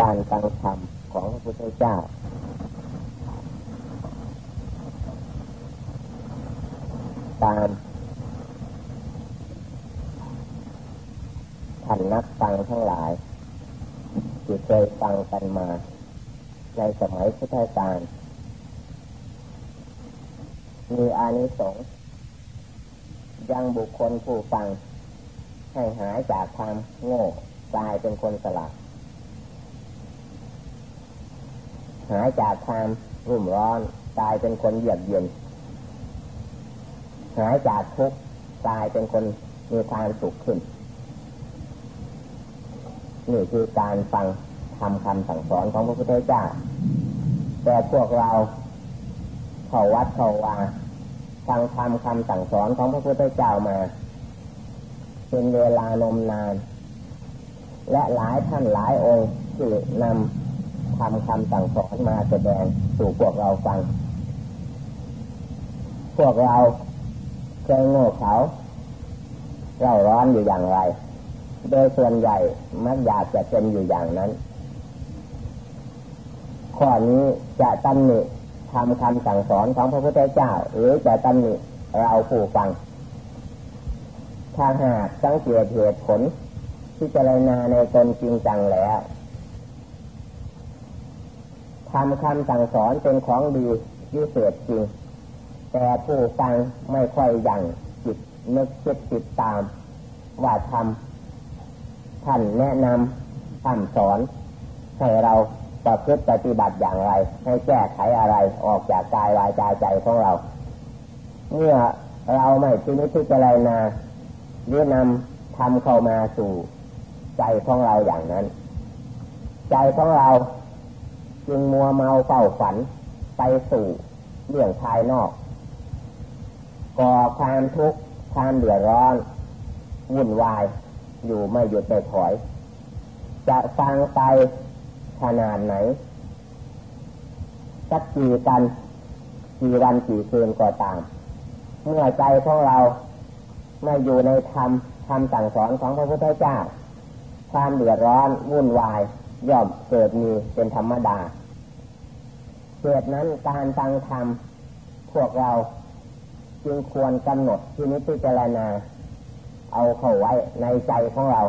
การฟังธรรมของพระพุทธเจ้า ตามท่านนักฟังทั้งหลาย ที่เคยฟังกันมา ในสมัยพุทธกาลมีอานิสงส์ยังบุคคลผู้ฟัง ให้หายจากความโง่กลายเป็นคนสลาด หายจากความรุ่มร้อนกลายเป็นคนเยือกเย็นหายจากทุกข์กลายเป็นคนมีความสุขขึ้นนี่คือการฟังทำคำสั่งสอนของพระพุทธเจ้า แต่พวกเราเข้าวัดเข้าวาฟังทำคำสั่งสอนของพระพุทธเจ้ามา เป็นเวลานมนาน และหลายท่านหลายองค์ที่นำ ทำคำสั่งสอนมาแสดงสู่พวกเราฟัง พวกเราเคยโง่เขาเราร้อนอยู่อย่างไร โดยส่วนใหญ่มักอยากจะเป็นอยู่อย่างนั้น ข้อนี้จะตำหนิทำคำสั่งสอนของพระพุทธเจ้า หรือจะตำหนิเราผู้ฟัง ถ้าหากสังเกตเหตุผลที่จะรายนาในตนจริงจังแล้ว ทำคำสั่งสอนเป็นของดีวิเศษจริง แต่ผู้ฟังไม่ค่อยยังจิตนึกคิดติดตาม ว่าทำท่านแนะนำท่านสอน ให้เราประพฤติปฏิบัติอย่างไร ให้แก้ไขอะไรออกจากกายวายใจใจของเรา เมื่อเราไม่ที่นิพิจารณาหรือนำทำเข้ามาสู่ใจของเราอย่างนั้น ใจของเรา จึงมัวเมาเฝ้าฝันไปสู่เรื่องภายนอก ก่อความทุกข์ความเดือดร้อน วุ่นวาย อยู่ไม่หยุดไม่ถอย จะฟังไปขนาดไหนสักกี่กันกี่วันกี่คืนก็ตาม เมื่อใจของเราไม่อยู่ในธรรมธรรมสั่งสอนของพระพุทธเจ้า ความเดือดร้อนวุ่นวายย่อมเกิดมีเป็นธรรมดา เหตุนั้นการฟังธรรมพวกเราจึงควรกำหนดที่นิพพจารณา เอาเข้าไว้ในใจของเรา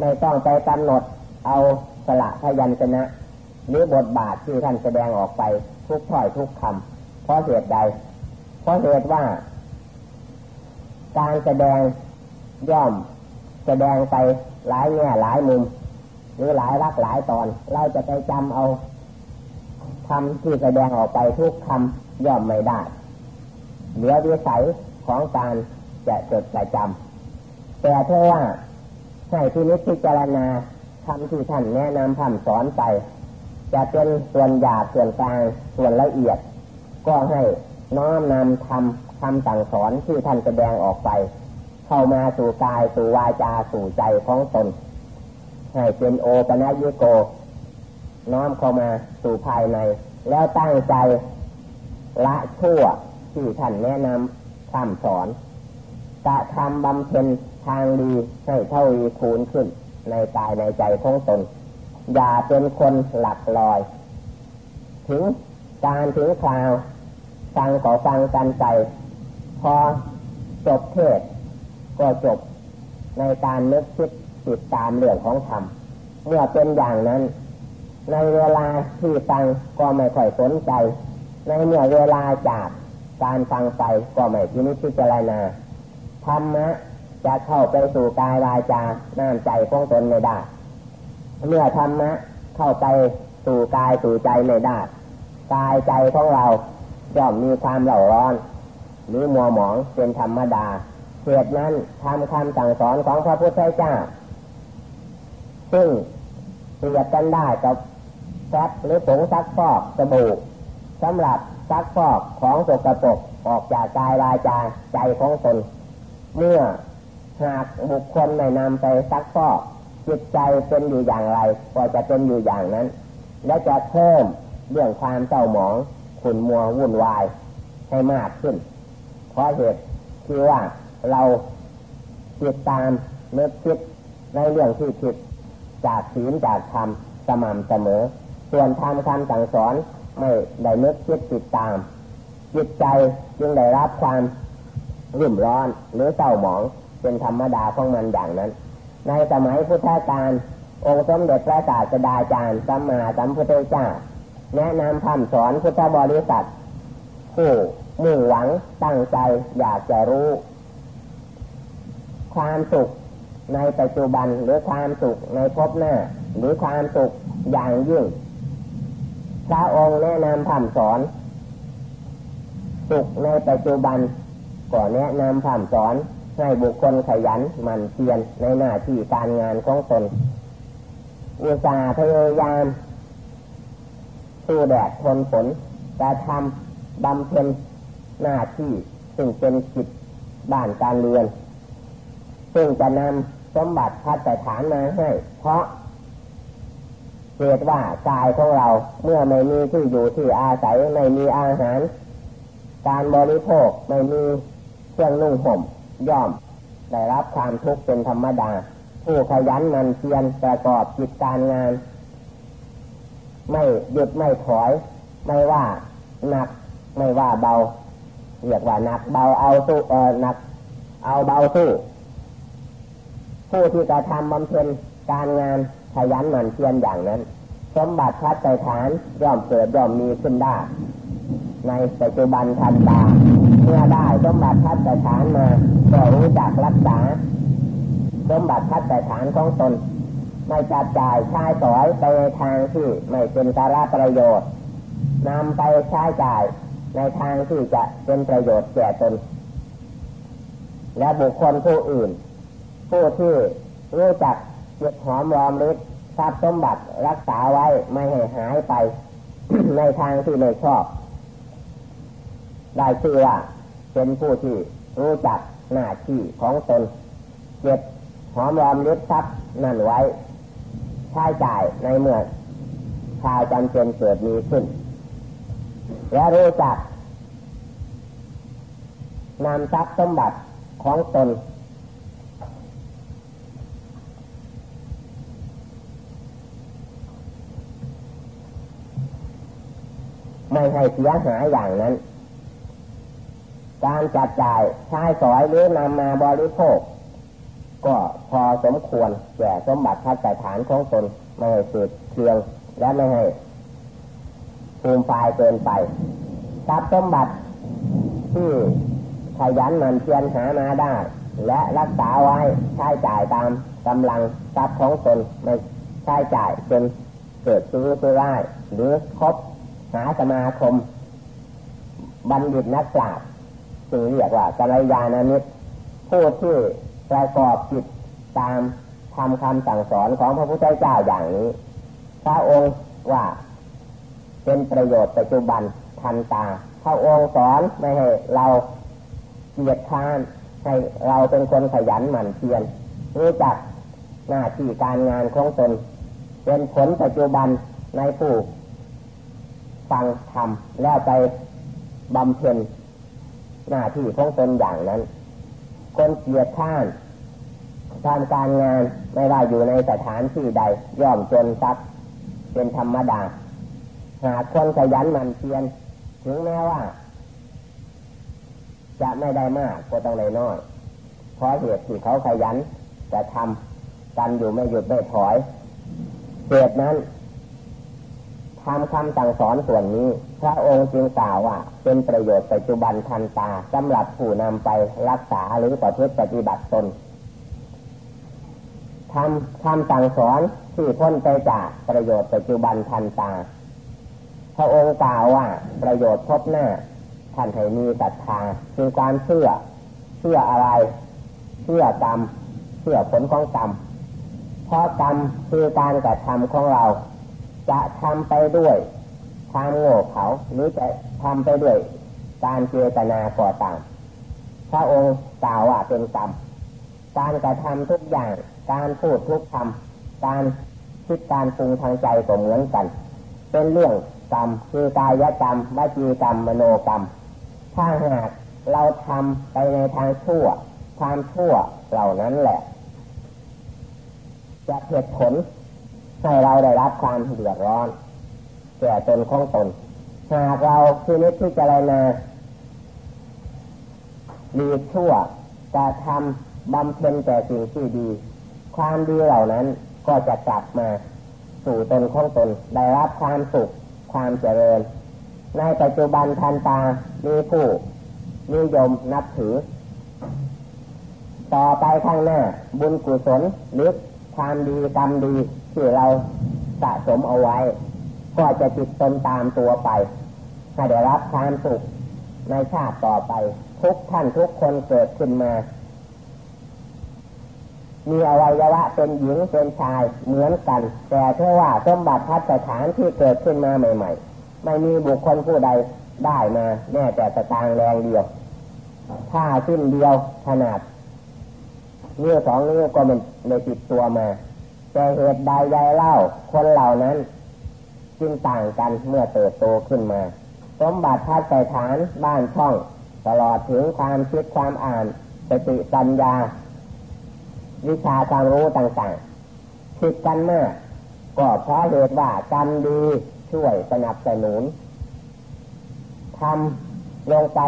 ไม่ต้องไปกำหนดเอาสละพยัญชนะ หรือบทบาทที่ท่านแสดงออกไปทุกถ้อยทุกคำเพราะเหตุใด เพราะเหตุว่า การแสดงย่อมแสดงไปหลายแง่หลายมุม หรือหลายรักหลายตอน เราจะไปจำเอา คำที่แสดงออกไปทุกคำย่อมไม่ได้ เหลือวิสัยของการจะจดประจำแต่เท่าว่าให้ที่นิพพิจารณาคำที่ท่านแนะนำคำสอนไป จะเป็นส่วนหยาบส่วนกลางส่วนละเอียด ก็ให้น้อมนำทำคำสั่งสอนที่ท่านแสดงออกไป เข้ามาสู่กายสู่วาจาสู่ใจของตนให้เป็นโอปัญิโก น้อมเข้ามาสู่ภายใน แล้วตั้งใจละชั่วที่ท่านแนะนำคำสอนจะทำบำเพ็ญทางดีให้เท่าวีคูณขึ้น ในกายในใจของตน อย่าเป็นคนหลักลอย ถึงการถึงคราวฟังก็ฟังกันใจพอจบเทศ ก็จบในการนึกคิดติดตามเรื่องของธรรมเมื่อเป็นอย่างนั้น ในเวลาที่ฟังก็ไม่ค่อยสนใจ ในเมื่อเวลาจากการฟังไปก็ไม่พินิจพิจารณาธรรมะจะเข้าไปสู่กายวาจาน้ำใจของตนไม่ได้ เมื่อธรรมะเข้าไปสู่กายสู่ใจไม่ได้ กายใจของเราย่อมมีความเหล่าร้อนหรือมัวหมองเป็นธรรมดาเหตุนั้นทำคำสั่งสอนของพระพุทธเจ้า ซึ่งเปรียบกันได้กับ ซบหรือผงซักฟอกสบู่สำหรับซักฟอกของสกปรกออกจากกายวาจาใจของตนเมื่อหากบุคคลไม่นำไปซักฟอกจิตใจเป็นอยู่อย่างไรก็จะเป็นอยู่อย่างนั้น และจะเพิ่มเรื่องความเศร้าหมองขุ่นมัววุ่นวายให้มากขึ้น เพราะเหตุคือว่าเราติดตามเนื้อคิดในเรื่องที่ผิดจากศีลจากธรรมสม่ำเสมอ ส่วนทำคำสั่งสอนไม่ได้นึกคิดติดตาม จิตใจจึงได้รับความรุ่มร้อนหรือเศร้าหมองเป็นธรรมดาของมันอย่างนั้น ในสมัยพุทธกาลองค์สมเด็จพระศาสดาจารย์สัมมาสัมพุทธเจ้าแนะนำคำสอนพุทธบริษัทผู้มุ่งหวังตั้งใจอยากจะรู้ ความสุขในปัจจุบันหรือความสุขในภพหน้า หรือความสุขอย่างยิ่ง พระองค์แนะนำคำสอนสุขในปัจจุบันก็แนะนำคำสอนให้บุคคลขยันหมั่นเพียรในหน้าที่การงานของตนอุตสาห์พยายามสู้แดดทนฝนกระทำบำเพ็ญหน้าที่ซึ่งเป็นจิตบ้านการเรือน ซึ่งจะนำสมบัติพัฒฐานมาให้ เพราะ เหตุว่ากายของเราเมื่อไม่มีที่อยู่ที่อาศัยไม่มีอาหาร การบริโภคไม่มีเครื่องนุ่งห่มย่อม ได้รับความทุกข์เป็นธรรมดา ผู้ขยันมันเพียรประกอบจิตการงาน ไม่หยุดไม่ถอย ไม่ว่าหนักไม่ว่าเบาเรียกว่าหนักเบาเอาสู้เออหนัก เอาเบาสู้ผู้ที่กระทำบำเพ็ญการงาน ขยันหมั่นเพียรอย่างนั้น สมบัติพัฒใจฐานย่อมเกิดย่อมมีขึ้นได้ ในปัจจุบันทันตาเมื่อได้สมบัติพัฒใจฐานมาก็รู้จักรักษา สมบัติพัฒใจฐานของตน ไม่จัดจ่ายใช้สอยไปในทางที่ไม่เป็นสาระประโยชน์นำไปใช้จ่ายในทางที่จะเป็นประโยชน์แก่ตน และบุคคลผู้อื่น ผู้ที่รู้จัก เก็บหอมรอมริบทรัพย์สมบัติรักษาไว้ไม่ให้หายไป ในทางที่ไม่ชอบ ได้ชื่อว่าเป็นผู้ที่รู้จักหน้าที่ของตนเก็บหอมรอมริบทรัพย์นั่นไว้ใช้จ่ายในเมื่อข่าวจำเป็นเกิดมีขึ้น และรู้จักนำทรัพย์สมบัติของตน ไม่ให้เสียหายอย่างนั้น การจัดจ่ายใช้สอยหรือนำมาบริโภค ก็พอสมควรแก่สมบัติพัฒฐานของตนไม่ให้เกิดเครืองและไม่ให้ภูมิไฟเกินไปทรัพย์สมบัติที่ขยันมันเพียรหามาได้ และรักษาไว้ใช้จ่ายตามกำลังทรัพย์ของตนไม่ใช้จ่ายจนเกิดซื้อซื้อได้หรือครบ หาสมาคม บัณฑิตนักปราชญ์ซึ่งเรียกว่ากัลยาณมิตรผู้ที่ประกอบจิตตามทำคำสั่งสอนของพระพุทธเจ้าอย่างนี้ พระองค์ว่าเป็นประโยชน์ปัจจุบันทันตา พระองค์สอนไม่ให้เราเกียดค้านให้เราเป็นคนขยันหมั่นเพียรรู้จักหน้าที่การงานของตนเป็นผลปัจจุบันในผู้ ฟังทำแล้วไปบำเพ็ญหน้าที่ของตนอย่างนั้น คนเกียดข้านทำการงานไม่ว่าอยู่ในสถานที่ใด ย่อมจนทรัพย์เป็นธรรมดา หากคนขยันมันเพียรถึงแม้ว่า จะไม่ได้มากก็ต้องได้น้อยเพราะเหตุที่เขาขยันจะทำกันอยู่ไม่หยุดไม่ถอยเหตุนั้น ทำคำสั่งสอนส่วนนี้ พระองค์จึงกล่าวว่า เป็นประโยชน์ปัจจุบันทันตาสำหรับผู้นำไปรักษาหรือประพฤติปฏิบัติตนทำคำสั่งสอนที่พ้นไปจากประโยชน์ปัจจุบันทันตา พระองค์กล่าวว่าประโยชน์พบหน้าท่านให้มีศรัทธาคือความเชื่อ เชื่ออะไร เชื่อกรรม เชื่อผลของกรรม เพราะกรรมคือการกระทำของเรา จะทำไปด้วยความโง่เขาหรือจะทำไปด้วยการเจตนาก่อต่างพระองค์กล่าวว่าเป็นกรรมการกระทำทุกอย่าง การพูดทุกคำการคิดการปรุงทางใจก็เหมือนกัน เป็นเรื่องกรรมคือกายกรรมวจีกรรมมโนกรรม ถ้าหากเราทำไปในทางชั่วความชั่วเหล่านั้นแหละ จะเหตุผล ให้เราได้รับความเดือดร้อนแก่ตนของตนหากเราคือนิพพิจารณาดีชั่วจะทำบำเพ็ญแต่สิ่งที่ดี ความดีเหล่านั้นก็จะกลับมาสู่ตนของตน ได้รับความสุขความเจริญ ในปัจจุบันทันตามีผู้นิยมนับถือ ต่อไปข้างหน้าบุญกุศลหรือความดีกรรมดี ที่เราสะสมเอาไว้ ก็จะติดตนตามตัวไปให้ได้รับความสุขในชาติต่อไป ทุกท่านทุกคนเกิดขึ้นมา มีอวัยวะเป็นหญิงเป็นชายเหมือนกัน แต่เท่าว่าสมบัติพัฒฐานที่เกิดขึ้นมาใหม่ ๆ ไม่มีบุคคลผู้ใดได้มาแน่แต่สตางแรงเดียวถ้าสิ้นเดียวขนาดนิ้วสองนิ้วก็มันเลยติดตัวมา แต่เหตุใดใดเล่า คนเหล่านั้น จึงต่างกันเมื่อเติบโตขึ้นมา สมบัติพัฒฐานบ้านช่อง ตลอดถึงความคิดความอ่านสติปัญญา วิชาความรู้ต่างๆคิดกันมากก็เพราะเหตุว่ากรรมดีช่วยสนับสนุนทำลงไป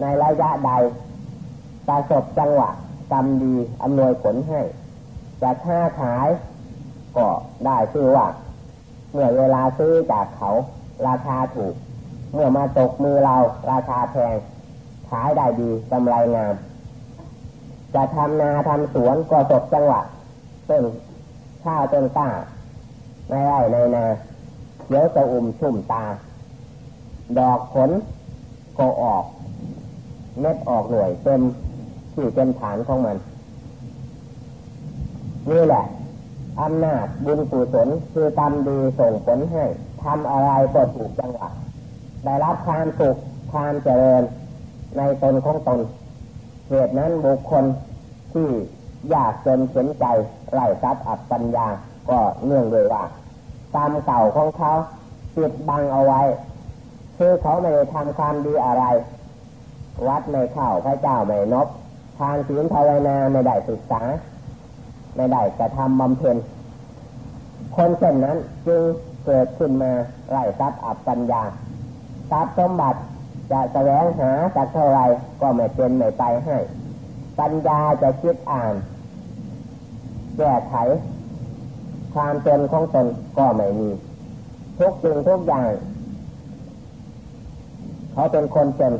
ในระยะใดประสบจังหวะกรรมดีอำนวยผลให้จะค้าขาย ก็ได้ชื่อว่า เมื่อเวลาซื้อจากเขาราคาถูก เมื่อมาตกมือเราราคาแพงขายได้ดีกำไรงาม จะทำนาทำสวนก็ตกจังหวะต้นข้าวต้นต้าในไร่ในนาเดี๋ยวจะอุ่มชุ่มตา ดอกผลก็ออก เม็ดออกหน่วยเต็มที่เป็นฐานของมัน นี่แหละ อำนาจบุญกุศลคือทำดีส่งผลให้ทำอะไรก็ถูกจังหวะได้รับความสุขความเจริญในตนของตนเหตุนั้นบุคคลที่ยากจนเข็นใจไร้ทรัพย์อับปัญญาก็เนื่องด้วยว่าตามเก่าของเขาปิดบังเอาไว้ คือเขาไม่ได้ทำความดีอะไร วัดไม่เข้าพระเจ้าไม่นบ ทานศีลภาวนาไม่ได้ศึกษา ไม่ได้กระทำบำเพ็ญคนเช่นนั้นจึงเกิดขึ้นมาไร้ทรัพย์อับปัญญาทรัพย์สมบัติจะแสวงหาจากเท่าไรก็ไม่เป็นไม่ไปให้ ปัญญาจะคิดอ่านแก้ไขความจนของตนก็ไม่มี ทุกสิ่งทุกอย่าง เขาเป็นคนจน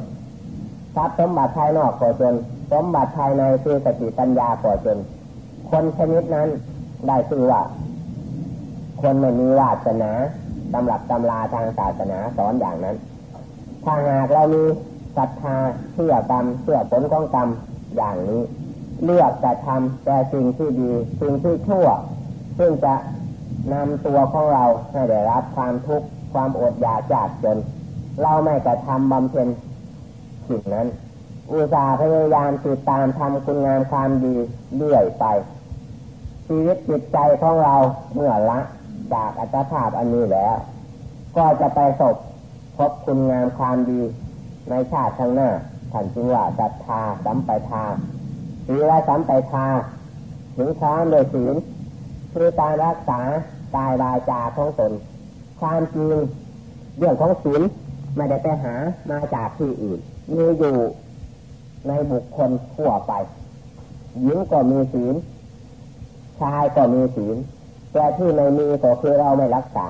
ทรัพย์สมบัติภายนอกก็จน สมบัติภายในคือสติปัญญาก็จน คนชนิดนั้นได้ชื่อว่า คนไม่มีวาสนาตำรับตำลาทางศาสนาสอนอย่างนั้น ถ้าหากเรามีศรัทธาเชื่อกรรมเชื่อผลของกรรมอย่างนี้ เลือกแต่ทำแต่สิ่งที่ดีสิ่งที่ชั่ว ซึ่งจะนำตัวของเราให้ได้รับความทุกข์ความอดอยากจากจน เราไม่กระทำบำเพ็ญสิ่งนั้น อุตสาห์พยายามติดตามทำคุณงามความดีเรื่อยไป ชีวิตจิตใจของเราเมื่อละ จากอัตภาพอันนี้แล้ว ก็จะไปสบพบคุณงามความดีในชาติข้างหน้าท่านจึงว่าศรัทธาสัมปทาศีลสัมปทาถึงพร้อมโดยศีลคือการรักษากายวาจาของตนความจริงเรื่องของศีลไม่ได้ไปหามาจากที่อื่นมีอยู่ในบุคคลทั่วไปหญิงก็มีศีล ชายก็มีศีลแต่ที่ไม่มีก็คือเราไม่รักษา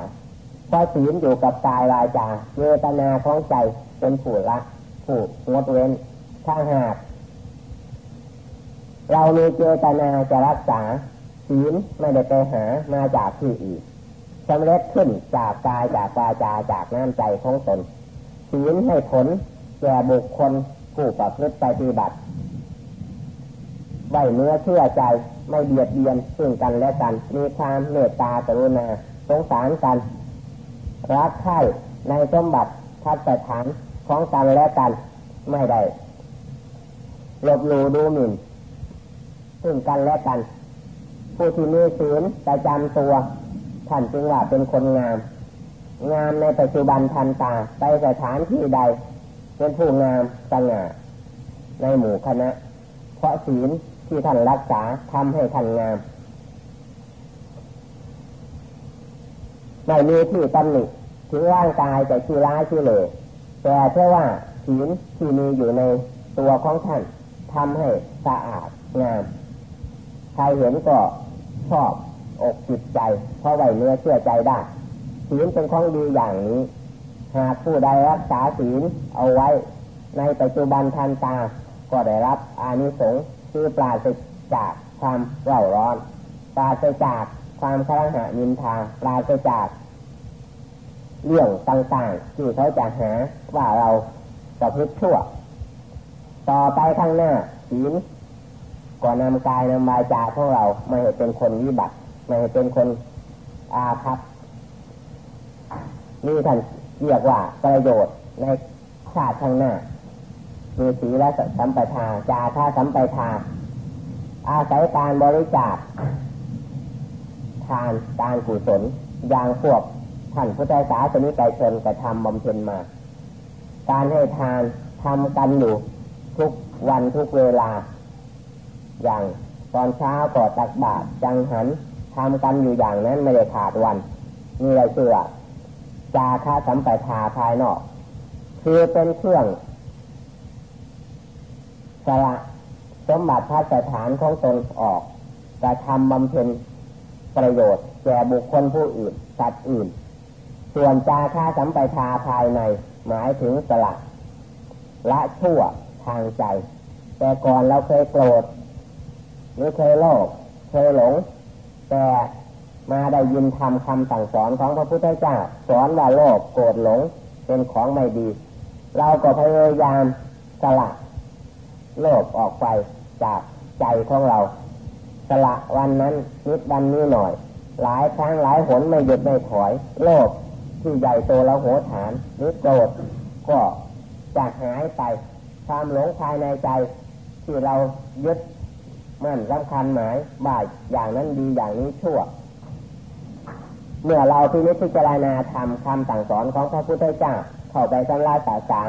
เพราะศีลอยู่กับกายวาจาเจตนาของใจเป็นผู้ละผู้งดเว้นถ้าหากเรามีเจตนาจะรักษาศีลไม่ได้ไปหามาจากที่อื่นสำเร็จขึ้นจากกายจากวาจาจากน้ำใจของตนศีลให้ผลแก่บุคคลผู้ประพฤติปฏิบัติไว้เนื้อเชื่อใจ ไม่เบียดเบียนซึ่งกันและกัน มีความเมตตากรุณาสงสารกัน รักใคร่ในสมบัติทัศฐานของกันและกันไม่ได้ลบหลู่ดูหมิ่นซึ่งกันและกัน ผู้ที่มีศีลประจำตัวท่านจึงว่าเป็นคนงาม งามในปัจจุบันทันตาไปสถานที่ใด เป็นผู้งามสง่าในหมู่คณะ เพราะศีล ที่ท่านรักษาทำให้ท่านงาม ไม่มีที่ตำหนิถึงร่างกายจะชี้ร้ายชี้เลยแต่เชื่อว่าศีลที่มีอยู่ในตัวของท่านทำให้สะอาดงาม ใครเห็นก็ชอบอกจิตใจ เพราะไหวเนื้อเชื่อใจได้ศีลเป็นของดีอย่างนี้ หากผู้ใดรักษาศีลเอาไว้ ในปัจจุบันทันตา ก็ได้รับอานิสงส์ คือปราศจากความเร่าร้อน ปราศจากความคลังหานินทาปราศจากเรื่องต่างๆที่เขาจะหาว่าเราประพฤติชั่ว ต่อไปข้างหน้าศีลก็นำกายนำวาจาของเราไม่ให้เป็นคนวิบัติไม่ให้เป็นคนอาภัพนี่ท่านเรียกว่าประโยชน์ในชาติข้างหน้า มีสีและสัมปทาจาท่าสัมปทา อาศัยการบริจาคทานการกุศลอย่างพวกท่านพุทธศาสนิกชนกระทำบำเพ็ญมา การให้ทานทำกันอยู่ทุกวันทุกเวลา อย่างตอนเช้าก่อตักบาตรจังหันทำกันอยู่อย่างนั้นไม่ได้ขาดวันนี่เลยชื่อจาค่าสัมปทาภายนอก คือเป็นเครื่อง สละสมบัติพัสถานของตนออกกระทำบำเพ็ญประโยชน์แก่บุคคลผู้อื่น สัตว์อื่น ส่วนจาค่าสัมปทาภายใน หมายถึงสละละชั่วทางใจ แต่ก่อนเราเคยโกรธหรือเคยโลภเคยหลง แต่มาได้ยินทำคำสั่งสอนของพระพุทธเจ้าสอนว่าโลภโกรธหลงเป็นของไม่ดี เราก็พยายามสละ โลภออกไปจากใจของเรา สละวันนั้นนิดวันนี้หน่อย หลายครั้งหลายหนไม่หยุดไม่ถอย โลภที่ใหญ่โตแล้วโหฐานหรือโกรธก็จากหายไป ความหลงภายในใจที่เรายึดมั่นสำคัญหมายบ่ายอย่างนั้นดีอย่างนี้ชั่ว เมื่อเราพินิจพิจารณาทำคำสั่งสอนของพระพุทธเจ้าเข้าไปสำลายสาสาง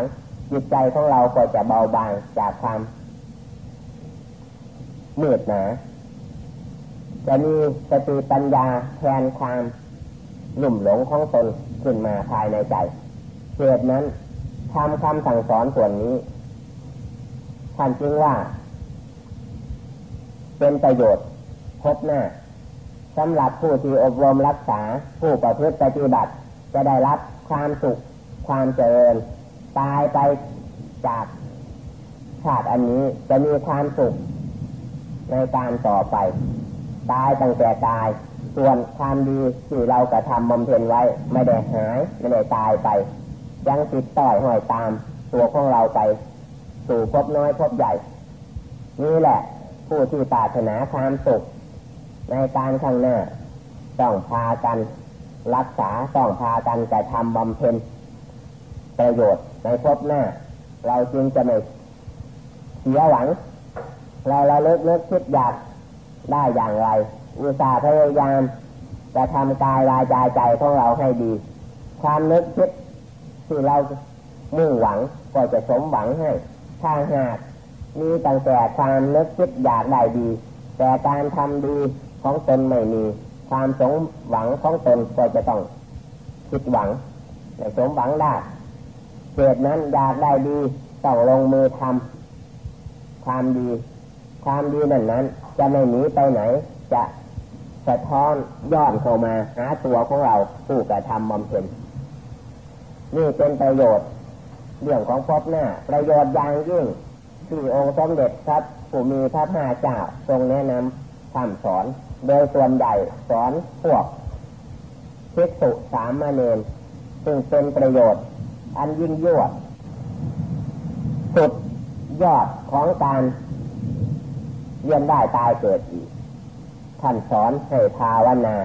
จิตใจของเราก็จะเบาบางจากความ มืดหนาจะมีสติปัญญาแทนความหลุ่มหลงของตนขึ้นมาภายในใจเหตุนั้นทำคำสั่งสอนส่วนนี้ท่านจึงว่า เป็นประโยชน์พบหน้าสำหรับผู้ที่อบรมรักษาผู้ประพฤติปฏิบัติ จะได้รับความสุข ความเจริญ ตายไปจากชาติอันนี้จะมีความสุข ในการต่อไป ตายตั้งแต่ตาย ส่วนความดีที่เรากระทำบำเพ็ญไว้ ไม่ได้หายไม่ได้ตายไป ยังติดต่อยห้อยตามตัวของเราไป สู่พบน้อยพบใหญ่ นี่แหละ ผู้ที่ปรารถนาความสุข ในการข้างหน้าต้องพากัน รักษาต้องพากันกระทำบำเพ็ญประโยชน์ในพบหน้า เราจึงจะไม่เสียหวัง เราเราเลิกเลิกคิดอยากได้อย่างไรอุตส่าห์พยายามจะทำกายวาจาใจของเราให้ดี ความนึกคิดที่เรามุ่งหวังก็จะสมหวังให้ถ้าหากมีตั้งแต่ความนึกคิดอยากได้ดี แต่การทำดีของตนไม่มี ความสมหวังของตนก็จะต้องคิดหวังในสมหวังได้เหตุนั้นอยากได้ดีต้องลงมือทำความดี ความดีนั้นนั้น จะไม่หนีไปไหน จะสะท้อนย้อนเข้ามาหาตัวของเราผู้กระทำบำเพ็ญนี่เป็นประโยชน์เรื่องของพบหน้า ประโยชน์อย่างยิ่งที่องค์สมเด็จพระผู้มีพระภาคเจ้าทรงแนะนำคำสอน โดยส่วนใหญ่สอนพวกภิกษุสามเณรซึ่งเป็นประโยชน์ อันยิ่งยวดสุดยอดของการ เยียนได้ตายเกิดอีก ท่านสอนให้ภาวนา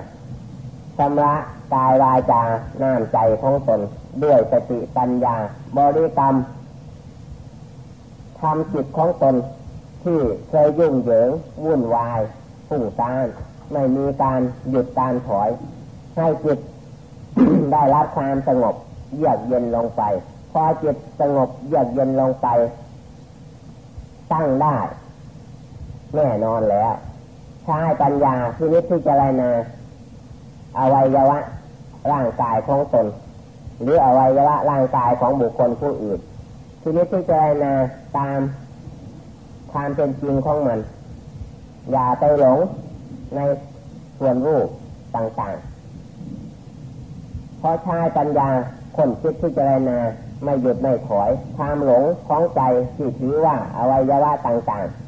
ชำระกายวาจาน้ำใจของตนด้วยสติปัญญา บริกรรมทำจิตของตนที่เคยยุ่งเหยิงวุ่นวายฝุ่งซ่านไม่มีการหยุดการถอย ให้จิตได้รับความสงบเยือกเย็นลงไป พอจิตสงบเยือกเย็นลงไป ตั้งได้ แน่นอนแล้วใช้ปัญญาที่นิพพิจารณาอวัยวะ ร่างกายของตน หรืออวัยวะร่างกายของบุคคลผู้อื่นทีนี้ที่จะนาตามความเป็นจริงของมัน อย่าไปหลงในส่วนรูปต่างๆ เพราะชายปัญญาคนคิดที่จะนาไม่หยุดไม่ถอยความหลงของใจที่ถือว่าอวัยวะต่างๆ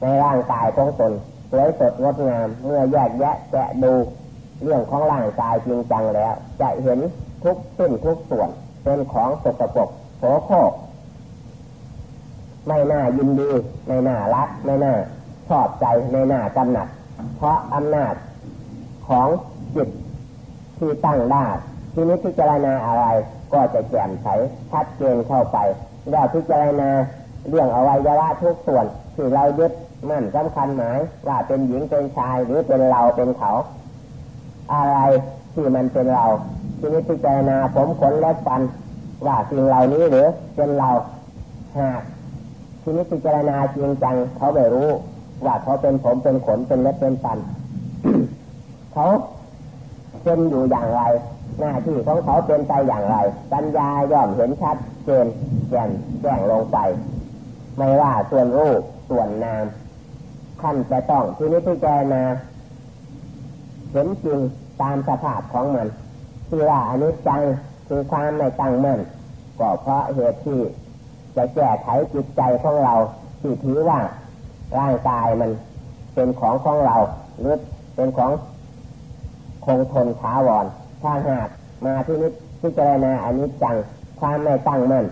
ในร่างกายของตนสวยสดงดงาม เมื่อแยกแยะแกะดู เรื่องของร่างกายจริงจังแล้ว จะเห็นทุกสิ้นทุกส่วน เป็นของสกปรกโสโครกไม่น่ายินดี ไม่น่ารัก ไม่น่าชอบใจไม่น่ากำหนัด เพราะอำนาจของจิตที่ตั้งได้ที่นี้พิจารณาอะไรก็จะแจ่มใสชัดเจนเข้าไปแล้วพิจารณาเรื่องอวัยวะทุกส่วนที่เรายึด มั่นสำคัญหมายว่าเป็นหญิงเป็นชายหรือเป็นเราเป็นเขา อะไรที่มันเป็นเราที่นี้พิจารณาผมขนและฟันว่าสิ่งเหล่านี้หรือเป็นเราหากที่นี้พิจารณาจริงจังเขาไม่รู้ว่าเขาเป็นผมเป็นขนเป็นเล็บเป็นฟันเขาเป็นอยู่อย่างไร หน้าที่ของเขาเป็นไปอย่างไร ปัญญาย่อมเห็นชัดเจนแจ่มแจ้งลงไป ไม่ว่าส่วนรูปส่วนนาม ท่านจะต้องที่นี้ที่แกนาเห็นจริงตามสภาพของมันที่ว่าอนิจจังคือความไม่ตั้งมั่นก็เพราะเหตุที่จะแก้ไขจิตใจของเราที่ถือว่าร่างกายมันเป็นของของเราหรือเป็นของคงทนท้าวรถ้าหากมาที่นิพิจารณาอนิจจังความไม่ตั้งมั่น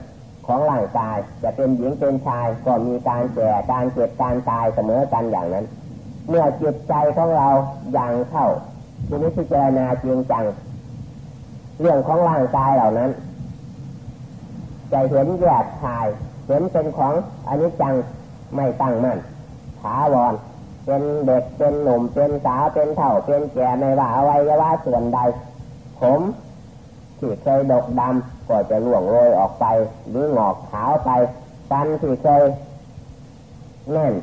ของร่างกาย จะเป็นหญิงเป็นชายก็มีการแก่การเจ็บการตายเสมอกันอย่างนั้น เมื่อจิตใจของเราอย่างเข้าที่นี้พิจารณาจริงจัง เรื่องของร่างกายเหล่านั้นจะเห็นแยกชาย เห็นเป็นของอนิจจังไม่ตั้งมั่นถาวรเป็นเด็กเป็นหนุ่มเป็นสาวเป็นเฒ่าเป็นแก่ไม่ว่าอวัยวะส่วนใด ผมที่เคยดกดำ ก็จะล่วงโรยออกไป หรือหงอกขาวไปฟันที่เคยแน่น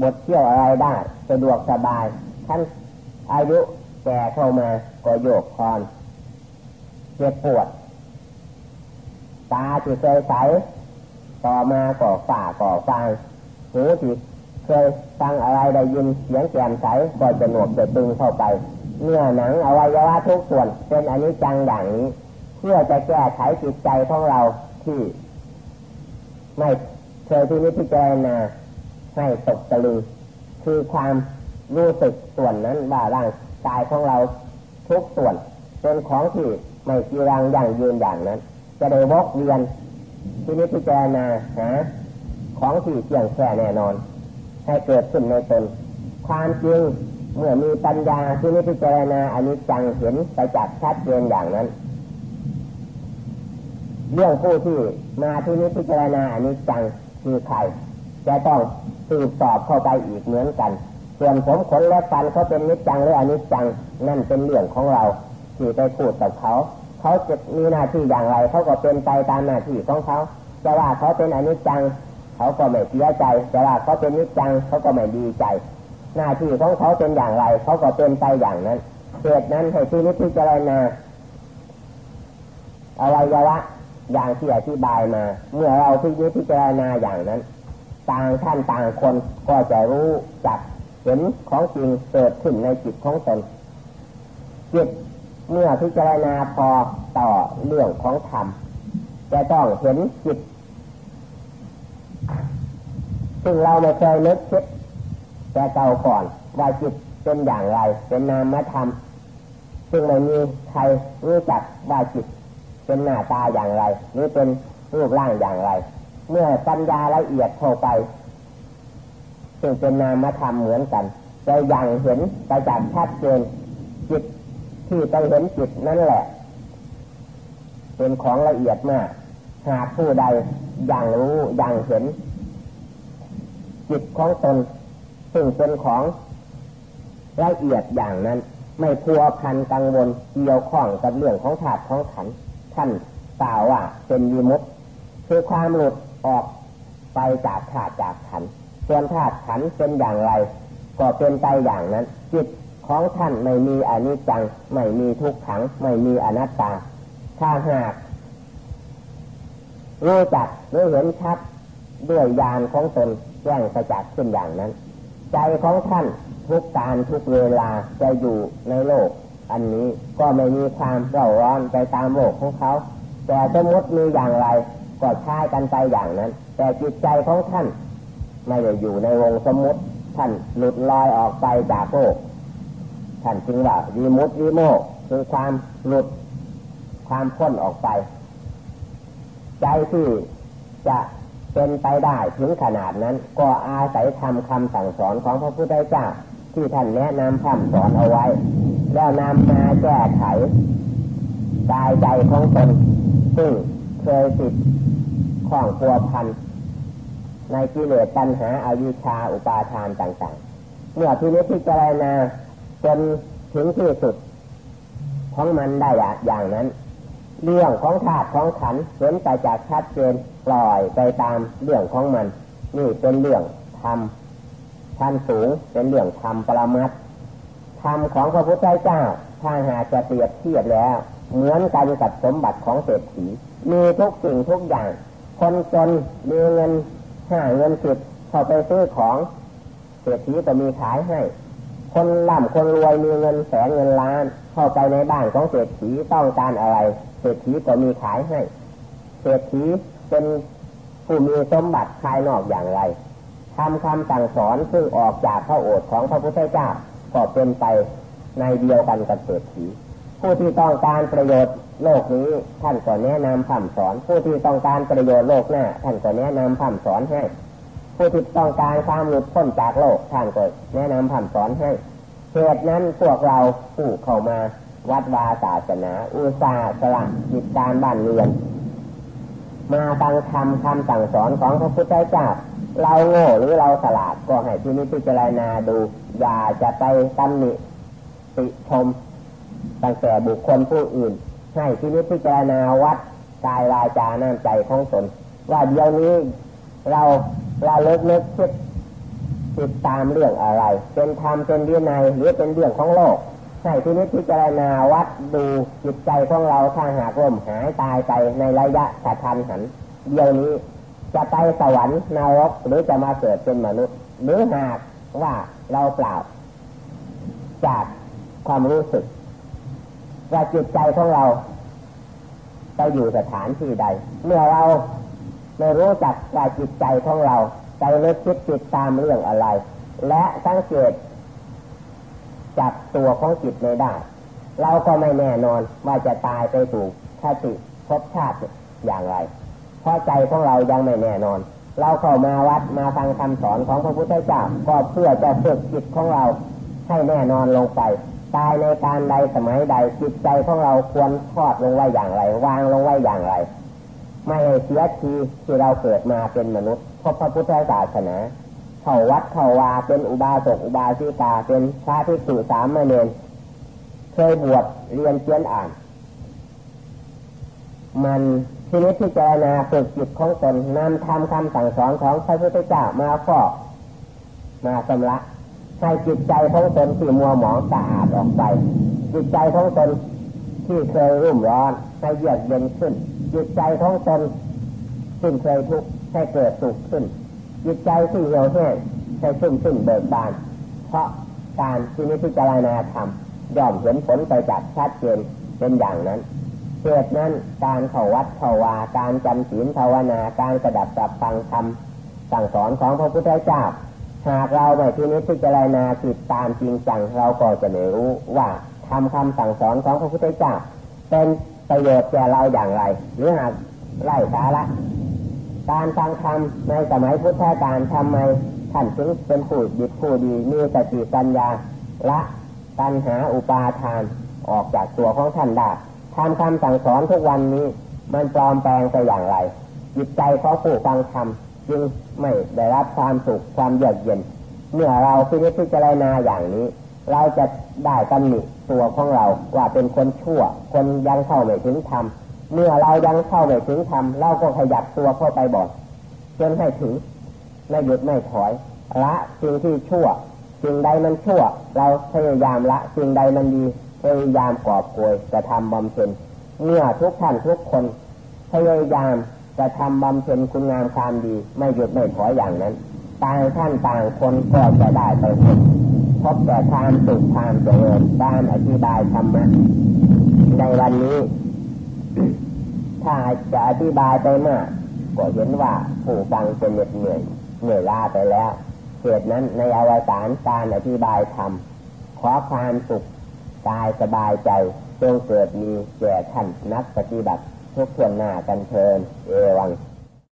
บดเที่ยวอะไรได้สะดวกสบายท่านอายุแก่เข้ามาก็โยกคอนเจ็บปวด ตาที่เคยใสต่อมาก็ฝ่าก่อฟังหูที่เคยฟังอะไรได้ยินเสียงแกมใสก็จะหนวกจะตึงเข้าไปเนื้อหนังอวัยวะทุกส่วนเป็นอนิจจังอย่างนี้ พื่อจะแก้ไขจิตใจของเราที่ ไม่เคยที่นิพจารณาให้ตกตะลึงคือความรู้สึกส่วนนั้นว่าร่างกายของเราทุกส่วนเป็นของที่ไม่จีรังอย่างยืนอย่างนั้น จะได้วกเวียนที่นิพจารณาหาของที่เที่ยงแค่แน่นอน ให้เกิดขึ้นในตน ความจริงเมื่อมีปัญญาที่นิพจารณาอนิจจังเห็นไปจักชัดเจนอย่างนั้น เรื่องผู้ที่มาที่นิพจารณาอนิจจังคือใครจะต้องสืบสอบเข้าไปอีกเหมือนกัน ส่วนผมขนและฟันเขาเป็นนิจจังหรืออนิจจังนั่นเป็นเรื่องของเราที่ไปพูดกับเขา เขาจะมีหน้าที่อย่างไรเขาก็เป็นไปตามหน้าที่ของเขาจะว่าเขาเป็นอนิจจัง เขาก็ไม่เสียใจจะว่าเขาเป็นนิจจังเขาก็ไม่ดีใจ หน้าที่ของเขาเป็นอย่างไรเขาก็เป็นไปอย่างนั้นเหตุนั้นให้ที่นิพจารณาอวัยวะ อย่างที่อธิบายมา เมื่อเราที่นิพจารณาอย่างนั้น ต่างท่านต่างคนก็จะรู้จักเห็นของจริงเกิดขึ้นในจิตของตนจิตเมื่อพิจารณาพอต่อเรื่องของธรรมจะต้องเห็นจิตซึ่งเราไม่เคยนึกคิดแต่เก่าก่อนว่าจิตเป็นอย่างไร เป็นนามธรรมซึ่งไม่มีใครรู้จักว่าจิต เป็นหน้าตาอย่างไร หรือเป็นรูปร่างอย่างไร เมื่อปัญญาละเอียดเข้าไปซึ่งเป็นนามธรรมเหมือนกันจะยังเห็นไปจากชัดเจนจิตที่ไปเห็นจิตนั่นแหละ เป็นของละเอียดมากหากผู้ใดยังรู้ยังเห็น จิตของตนซึ่งเป็นของละเอียดอย่างนั้น ไม่พัวพันกังวลเกี่ยวข้องกับเรื่องของถาดของขัน ท่านกล่าวว่าเป็นวิมุตคือความหลุดออกไปจากถาดจากขันส่วนถาดขันเป็นอย่างไร ก็เป็นไปอย่างนั้น จิตของท่านไม่มีอนิจจัง ไม่มีทุกขัง ไม่มีอนัตตา ถ้าหากรู้จักรู้เห็นชัดด้วยญาณของตนแจ้งประจักษ์ขึ้นอย่างนั้น ใจของท่านทุกการทุกเวลาจะอยู่ในโลก อันนี้ก็ไม่มีความเร่าร้อนไปตามโลกของเขา แต่สมมติมีอย่างไรก็ใช้กันไปอย่างนั้น แต่จิตใจของท่าน ไม่ได้อยู่ในวงสมมติ ท่านหลุดลอยออกไปจากโลกท่านจึงว่าวีมุตวิโมกคือความหลุดความพ้นออกไป ใจที่จะเป็นไปได้ถึงขนาดนั้น ก็อาศัยทำคำสั่งสอนของพระพุทธเจ้า ที่ท่านแนะนำคำสอนเอาไว้ แล้วนำมาแก้ไขกายใจของตนซึ่งเคยติดข้องพัวพัน ในกิเลสตัณหาอาวิชาอุปาทานต่างๆ เมื่อที่นี้พิจารณาจนถึงที่สุด ของมันได้อย่างนั้น เรื่องของธาตุของขันเห็นไปจากชัดเจนปล่อยไปตามเรื่องของมัน นี่เป็นเรื่องธรรม ชั้นสูงเป็นเรื่องธรรมปรมัตธรรมของพระพุทธเจ้าถ้าหาจะเปรียบเทียบแล้ว เหมือนกันกับสมบัติของเศรษฐีมีทุกสิ่งทุกอย่าง คนจนมีเงินห้าเงินสิบเข้าไปซื้อของเศรษฐีก็มีขายให้ คนร่ำคนรวยมีเงินแสนเงินล้าน เข้าไปในบ้านของเศรษฐีต้องการอะไร เศรษฐีก็มีขายให้ เศรษฐีเป็นผู้มีสมบัติภายนอกอย่างไร ทำคำสั่งสอนซึ่งออกจากพระโอษฐ์ของพระพุทธเจ้าก็เป็นไปในเดียวกันกับเศรษฐีผู้ที่ต้องการประโยชน์โลกนี้ท่านก็แนะนำคำสอน ผู้ที่ต้องการประโยชน์โลกหน้าท่านก็แนะนำคำสอนให้ ผู้ที่ต้องการความหลุดพ้นจากโลกท่านก็แนะนำคำสอนให้เหตุนั้นพวกเราผู้เข้ามาวัดวาศาสนา อุตสาสละจิตการบ้านเรือน มาฟังธรรมคำสั่งสอนของพระพุทธเจ้า เราโง่หรือเราสลาดก็ให้ที่นี้พิจารณาดู อย่าจะไปตำหนิติชมตั้งแต่บุคคลผู้อื่น ให้ที่นี้พิจารณาวัดกายวาจาน้ำใจของตนว่าเดี๋ยวนี้เราเราเลิกเลิกคิดติดตามเรื่องอะไร เป็นธรรมเป็นวินัยหรือเป็นเรื่องของโลกให้ที่นี้พิจารณาวัดดูจิตใจของเราถ้าหากล่มหายตายไปในระยะกระทันหันเดี๋ยวนี้ จะไปสวรรค์นรกหรือจะมาเกิดเป็นมนุษย์ หรือหากว่าเราเปล่า จากความรู้สึก ว่าจิตใจของเรา ไปอยู่สถานที่ใด เมื่อเราไม่รู้จักว่าจิตใจของเราใจเลึกคิดติดตามเรื่องอะไร และสังเกตจับตัวของจิตไม่ได้ เราก็ไม่แน่นอนว่าจะตายไปถูกชาติภพชาติอย่างไร เพราะใจของเรายังไม่แน่นอน เราเข้ามาวัดมาฟังคำสอนของพระพุทธเจ้าก็เพื่อจะฝึกจิตของเราให้แน่นอนลงไปตายในการใดสมัยใดจิตใจของเราควรทอดลงไว้อย่างไร วางลงไว้อย่างไร ไม่เสียทีที่เราเกิดมาเป็นมนุษย์เพราะพระพุทธศาสนาเข้าวัดเข้าวาเป็นอุบาสกอุบาสิกาเป็นพระภิกษุสามเณรเคยบวชเรียนเขียนอ่าน มัน ทีนี้ที่เจรณาฝึกจิตของตนนำทำคำสั่งสอนของพระพุทธเจ้ามาฟอกมาสำลักให้จิตใจของตนที่มัวหมองสะอาดออกไป จิตใจของตนที่เคยรุ่มร้อนให้เยือกเย็นขึ้น จิตใจของตนสิ้นเคยทุกข์ให้เกิดสุขขึ้น จิตใจที่เหี่ยวแห้งให้ชุ่มชื่นเบิกบาน เพราะการที่นิพพานาธรรมย่อมเห็นผลไปจากชัดเจนเป็นอย่างนั้น เหตุนั้นการเข้าวัดเข้าวาการจำศีลภาวนาการกระดับจับฟังธรรมสั่งสอนของพระพุทธเจ้า หากเราไม่ที่นี้พิจารณาติดตามจริงจังเราก็จะไม่รู้ว่าทำคำสั่งสอนของพระพุทธเจ้า เป็นประโยชน์แก่เราอย่างไร หรือหากไล่สาระการฟังธรรมในสมัยพุทธกาลทำไมท่านจึงเป็นผู้ดิบผู้ดีมีสติปัญญาละปัญหาอุปาทานออกจากตัวของท่านได้ ทำคำสั่งสอนทุกวันนี้มันปลอมแปลงไปอย่างไร จิตใจของผู้ฟังธรรมจึงไม่ได้รับความสุขความเยือกเย็น เมื่อเราพิจารณาอย่างนี้ เราจะได้ตำหนิตัวของเราว่าเป็นคนชั่ว คนยังเข้าไม่ถึงธรรมเมื่อเรายังเข้าไม่ถึงธรรมเราก็ขยับตัวเข้าไปบอกจนให้ถึงไม่หยุดไม่ถอย ละสิ่งที่ชั่วสิ่งใดมันชั่ว เราพยายามละสิ่งใดมันดี พยายามกอบโกยจะทำบำเพ็ญเมื่อทุกท่านทุกคนพยายามจะทำบำเพ็ญคุณงามความดี ไม่หยุดไม่ถอยอย่างนั้นต่างท่านต่างคนก็จะได้ไปพบพบแต่ความสุขความเจริญการอธิบายธรรมะในวันนี้ ถ้าจะอธิบายไปมากก็เห็นว่าผู้ฟังจะเหน็ดเหนื่อยเหนื่อยล้าไปแล้วเหตุนั้นในอวสานการอธิบายธรรมขอความสุข กายสบายใจจงเกิดมีแก่ท่านนักปฏิบัติทุกส่วนหน้ากันเทินเอวัง